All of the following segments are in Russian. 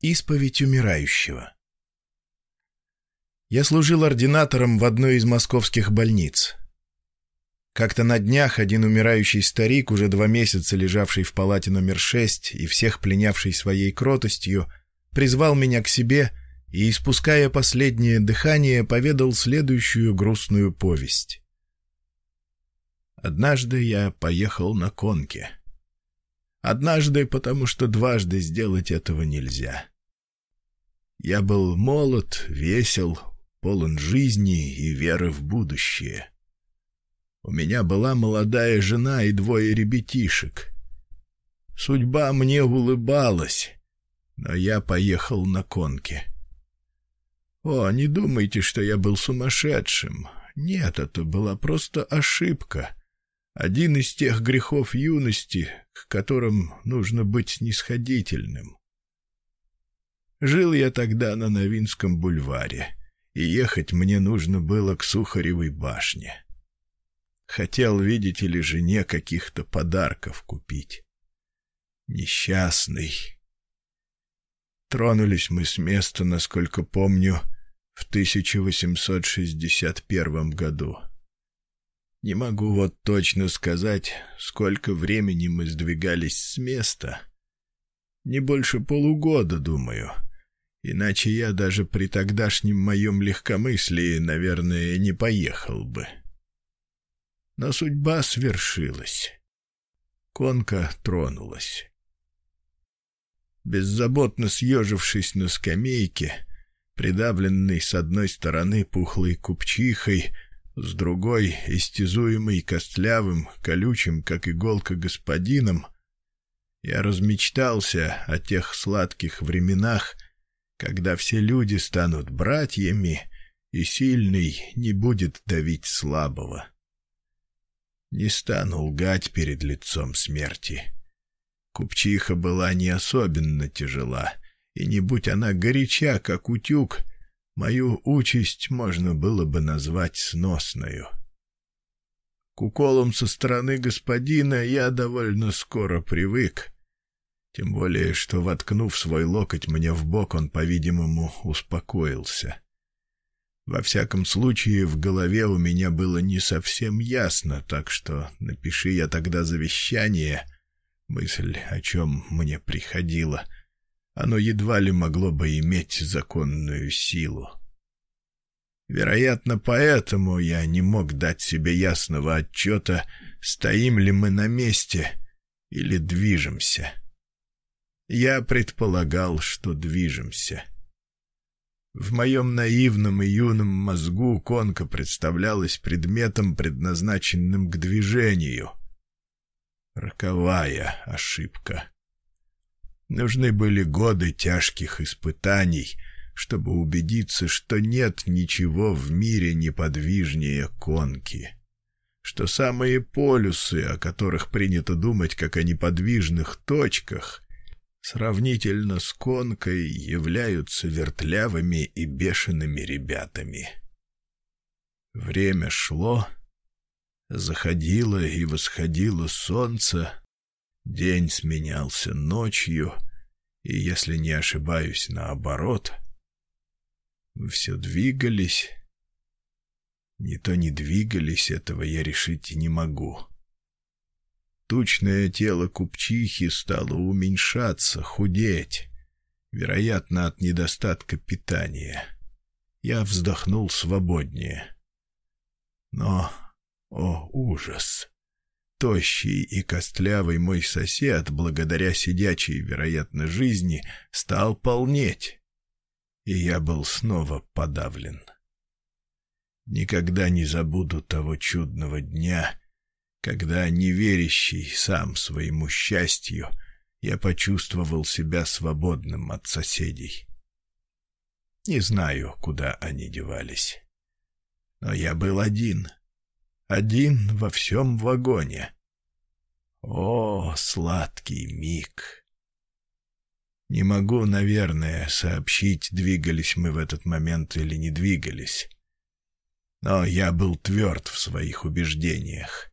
Исповедь умирающего. Я служил ординатором в одной из московских больниц. Как-то на днях один умирающий старик, уже два месяца лежавший в палате номер шесть и всех пленявший своей кротостью, призвал меня к себе и, испуская последнее дыхание, поведал следующую грустную повесть. Однажды я поехал на конке. Однажды, потому что дважды сделать этого нельзя. Я был молод, весел, полон жизни и веры в будущее. У меня была молодая жена и двое ребятишек. Судьба мне улыбалась, но я поехал на конке. О, не думайте, что я был сумасшедшим. Нет, это была просто ошибка. Один из тех грехов юности, к которым нужно быть снисходительным. Жил я тогда на Новинском бульваре, и ехать мне нужно было к Сухаревой башне. Хотел, видите ли, жене каких-то подарков купить. Несчастный. Тронулись мы с места, насколько помню, в 1861 году. Не могу вот точно сказать, сколько времени мы сдвигались с места. Не больше полугода, думаю. Иначе я даже при тогдашнем моем легкомыслии, наверное, не поехал бы. Но судьба свершилась. Конка тронулась. Беззаботно съежившись на скамейке, придавленный с одной стороны пухлой купчихой, с другой, истязуемый костлявым, колючим, как иголка, господином, я размечтался о тех сладких временах, когда все люди станут братьями, и сильный не будет давить слабого. Не стану лгать перед лицом смерти. Купчиха была не особенно тяжела, и не будь она горяча, как утюг, Мою участь можно было бы назвать сносною. К уколам со стороны господина я довольно скоро привык, тем более, что, воткнув свой локоть мне в бок, он, по-видимому, успокоился. Во всяком случае, в голове у меня было не совсем ясно, так что напиши я тогда завещание, мысль о чем мне приходила — оно едва ли могло бы иметь законную силу. Вероятно, поэтому я не мог дать себе ясного отчета, стоим ли мы на месте или движемся. Я предполагал, что движемся. В моем наивном и юном мозгу конка представлялась предметом, предназначенным к движению. Роковая ошибка. Нужны были годы тяжких испытаний, чтобы убедиться, что нет ничего в мире неподвижнее конки, что самые полюсы, о которых принято думать как о неподвижных точках, сравнительно с конкой являются вертлявыми и бешеными ребятами. Время шло, заходило и восходило солнце, День сменялся ночью, и, если не ошибаюсь, наоборот. Мы все двигались. Не то не двигались, этого я решить не могу. Тучное тело купчихи стало уменьшаться, худеть, вероятно, от недостатка питания. Я вздохнул свободнее. Но, о ужас! Тощий и костлявый мой сосед, благодаря сидячей, вероятно, жизни, стал полнеть, и я был снова подавлен. Никогда не забуду того чудного дня, когда, неверящий сам своему счастью, я почувствовал себя свободным от соседей. Не знаю, куда они девались. Но я был один — один во всем вагоне. О, сладкий миг! Не могу, наверное, сообщить, двигались мы в этот момент или не двигались. Но я был тверд в своих убеждениях.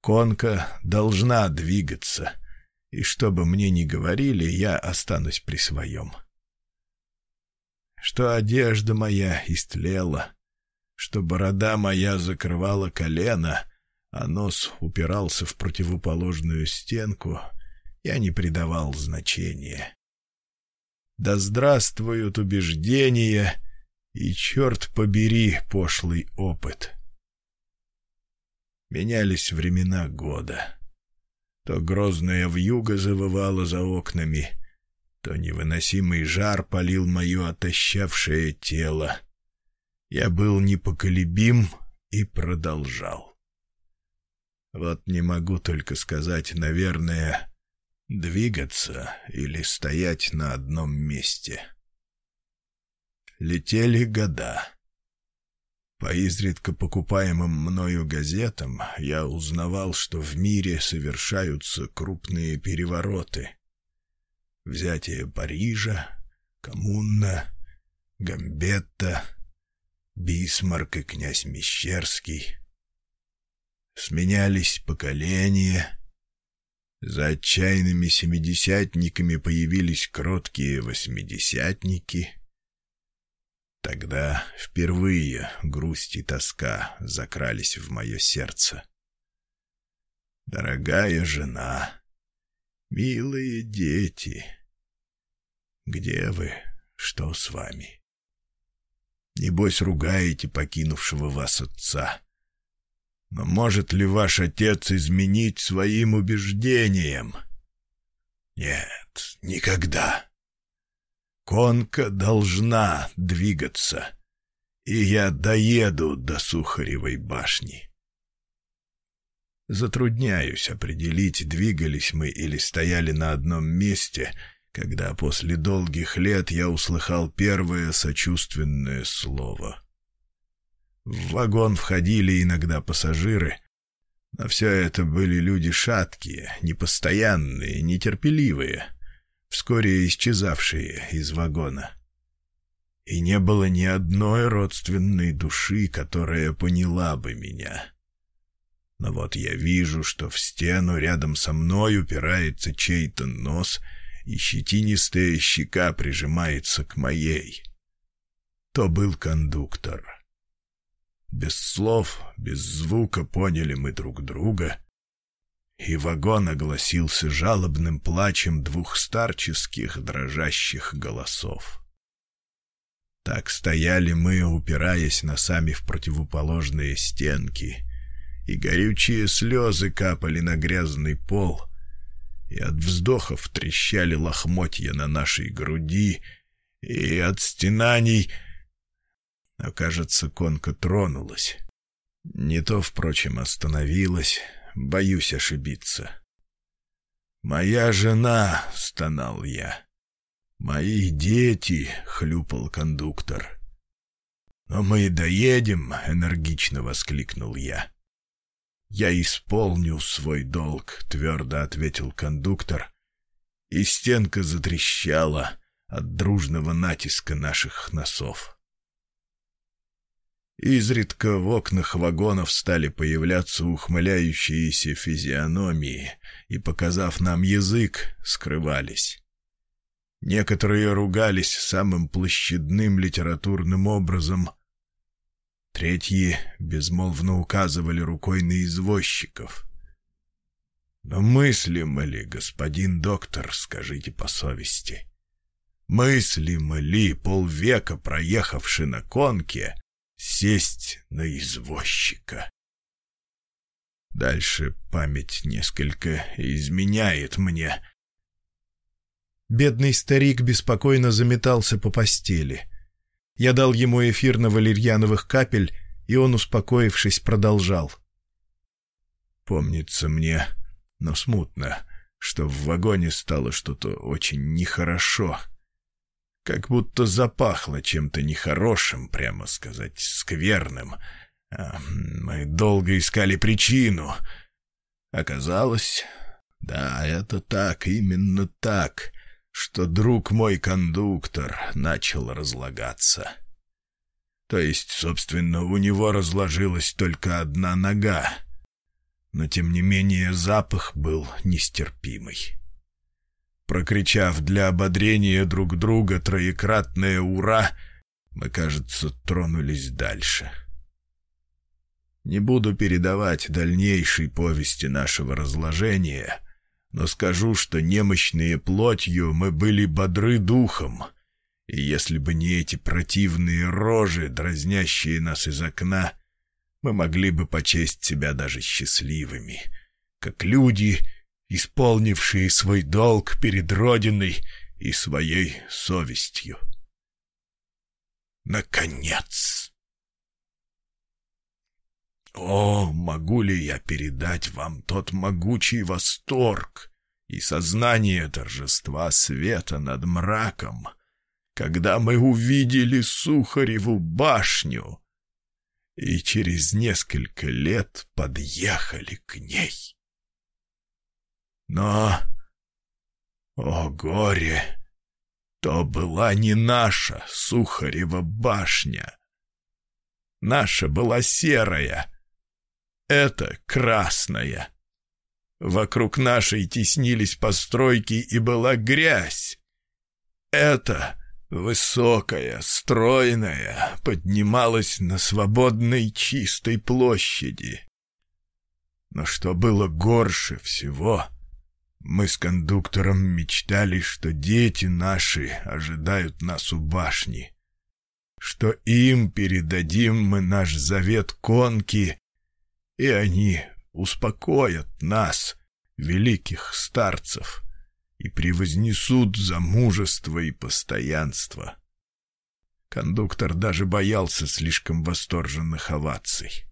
Конка должна двигаться, И что бы мне ни говорили, я останусь при своем. Что одежда моя истлела, что борода моя закрывала колено, а нос упирался в противоположную стенку, я не придавал значения. Да здравствуют убеждения и, черт побери, пошлый опыт. Менялись времена года. То грозная вьюга завывала за окнами, то невыносимый жар полил мое отощавшее тело. Я был непоколебим и продолжал. Вот не могу только сказать, наверное, двигаться или стоять на одном месте. Летели года. По изредка покупаемым мною газетам я узнавал, что в мире совершаются крупные перевороты. Взятие Парижа, Коммуна, Гамбетта, Бисмарк и князь Мещерский. Сменялись поколения. За отчаянными семидесятниками появились кроткие восьмидесятники — Тогда впервые грусть и тоска закрались в мое сердце. Дорогая жена, милые дети, где вы, что с вами? Небось, ругаете покинувшего вас отца. Но может ли ваш отец изменить своим убеждениям? Нет, никогда. Конка должна двигаться, и я доеду до Сухаревой башни. Затрудняюсь определить, двигались мы или стояли на одном месте, когда после долгих лет я услыхал первое сочувственное слово. В вагон входили иногда пассажиры, но все это были люди шаткие, непостоянные, нетерпеливые — вскоре исчезавшие из вагона. И не было ни одной родственной души, которая поняла бы меня. Но вот я вижу, что в стену рядом со мной упирается чей-то нос, и щетинистая щека прижимается к моей. То был кондуктор. Без слов, без звука поняли мы друг друга, и вагон огласился жалобным плачем двух старческих дрожащих голосов. Так стояли мы, упираясь носами в противоположные стенки, и горючие слезы капали на грязный пол, и от вздохов трещали лохмотья на нашей груди, и от стенаний... Но, кажется, конка тронулась. Не то, впрочем, остановилась, боюсь ошибиться. «Моя жена!» — стонал я. «Мои дети!» — хлюпал кондуктор. «Но мы доедем!» — энергично воскликнул я. «Я исполню свой долг», — твердо ответил кондуктор, и стенка затрещала от дружного натиска наших носов. Изредка в окнах вагонов стали появляться ухмыляющиеся физиономии и, показав нам язык, скрывались. Некоторые ругались самым площадным литературным образом. Третьи безмолвно указывали рукой на извозчиков. Но мыслимо ли, господин доктор, скажите по совести? Мыслимо ли, полвека проехавши на конке, сесть на извозчика. Дальше память несколько изменяет мне. Бедный старик беспокойно заметался по постели. Я дал ему эфирно-валерьяновых капель, и он, успокоившись, продолжал. Помнится мне, но смутно, что в вагоне стало что-то очень нехорошо — как будто запахло чем-то нехорошим, прямо сказать, скверным. А, мы долго искали причину. Оказалось, да, это так, именно так, что друг мой кондуктор начал разлагаться. То есть, собственно, у него разложилась только одна нога, но, тем не менее, запах был нестерпимый. Прокричав для ободрения друг друга троекратное «Ура!», мы, кажется, тронулись дальше. Не буду передавать дальнейшей повести нашего разложения, но скажу, что немощные плотью мы были бодры духом, и если бы не эти противные рожи, дразнящие нас из окна, мы могли бы почесть себя даже счастливыми, как люди, исполнившие свой долг перед Родиной и своей совестью. Наконец! О, могу ли я передать вам тот могучий восторг и сознание торжества света над мраком, когда мы увидели Сухареву башню и через несколько лет подъехали к ней? Но, о горе, то была не наша Сухарева башня. Наша была серая, это красная. Вокруг нашей теснились постройки и была грязь. Это высокая, стройная, поднималась на свободной чистой площади. Но что было горше всего — мы с кондуктором мечтали, что дети наши ожидают нас у башни, что им передадим мы наш завет конки, и они успокоят нас, великих старцев, и превознесут за мужество и постоянство. Кондуктор даже боялся слишком восторженных оваций,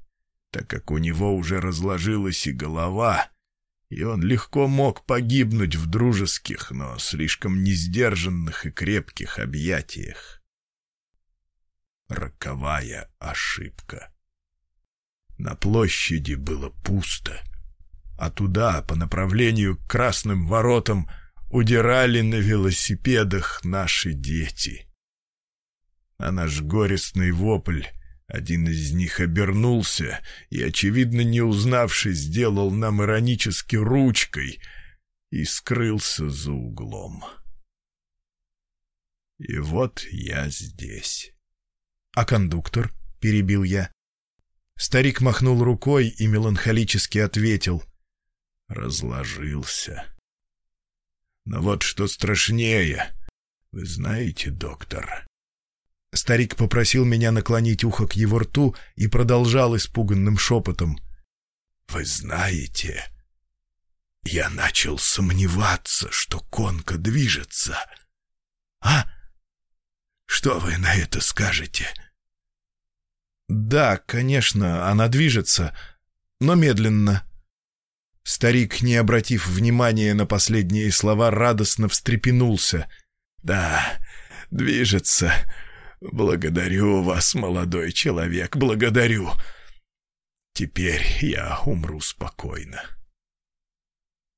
так как у него уже разложилась и голова — и он легко мог погибнуть в дружеских, но слишком несдержанных и крепких объятиях. Роковая ошибка. На площади было пусто, а туда, по направлению к красным воротам, удирали на велосипедах наши дети. А наш горестный вопль один из них обернулся и, очевидно, не узнавший, сделал нам иронически ручкой и скрылся за углом. И вот я здесь. — А кондуктор? — перебил я. Старик махнул рукой и меланхолически ответил. Разложился. Но вот что страшнее. Вы знаете, доктор, Старик попросил меня наклонить ухо к его рту и продолжал испуганным шепотом. «Вы знаете, я начал сомневаться, что конка движется. А? Что вы на это скажете?» «Да, конечно, она движется, но медленно». Старик, не обратив внимания на последние слова, радостно встрепенулся. «Да, движется. «Благодарю вас, молодой человек, благодарю. Теперь я умру спокойно».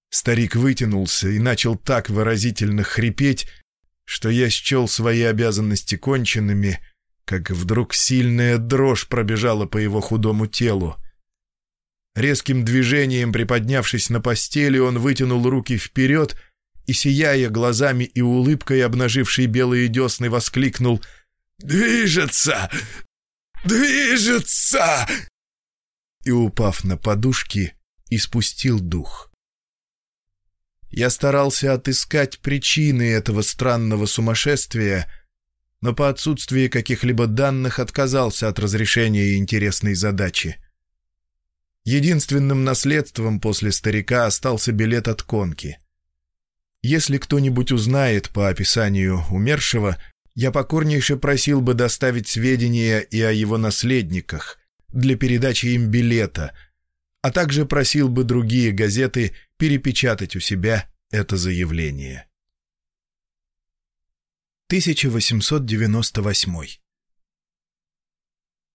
Старик вытянулся и начал так выразительно хрипеть, что я счел свои обязанности конченными, как вдруг сильная дрожь пробежала по его худому телу. Резким движением, приподнявшись на постели, он вытянул руки вперед и, сияя глазами и улыбкой, обнаживший белые десны, воскликнул — «Движется! Движется!» И, упав на подушки, испустил дух. Я старался отыскать причины этого странного сумасшествия, но по отсутствии каких-либо данных отказался от разрешения интересной задачи. Единственным наследством после старика остался билет от конки. Если кто-нибудь узнает по описанию умершего — я покорнейше просил бы доставить сведения и о его наследниках для передачи им билета, а также просил бы другие газеты перепечатать у себя это заявление. 1898